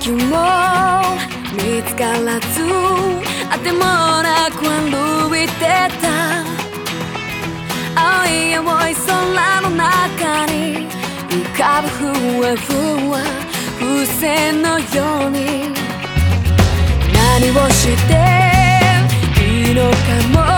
先も見つからずあてもなく歩いてた。青い青い空の中に浮かぶふわふわ風船のように。何をしていいのかも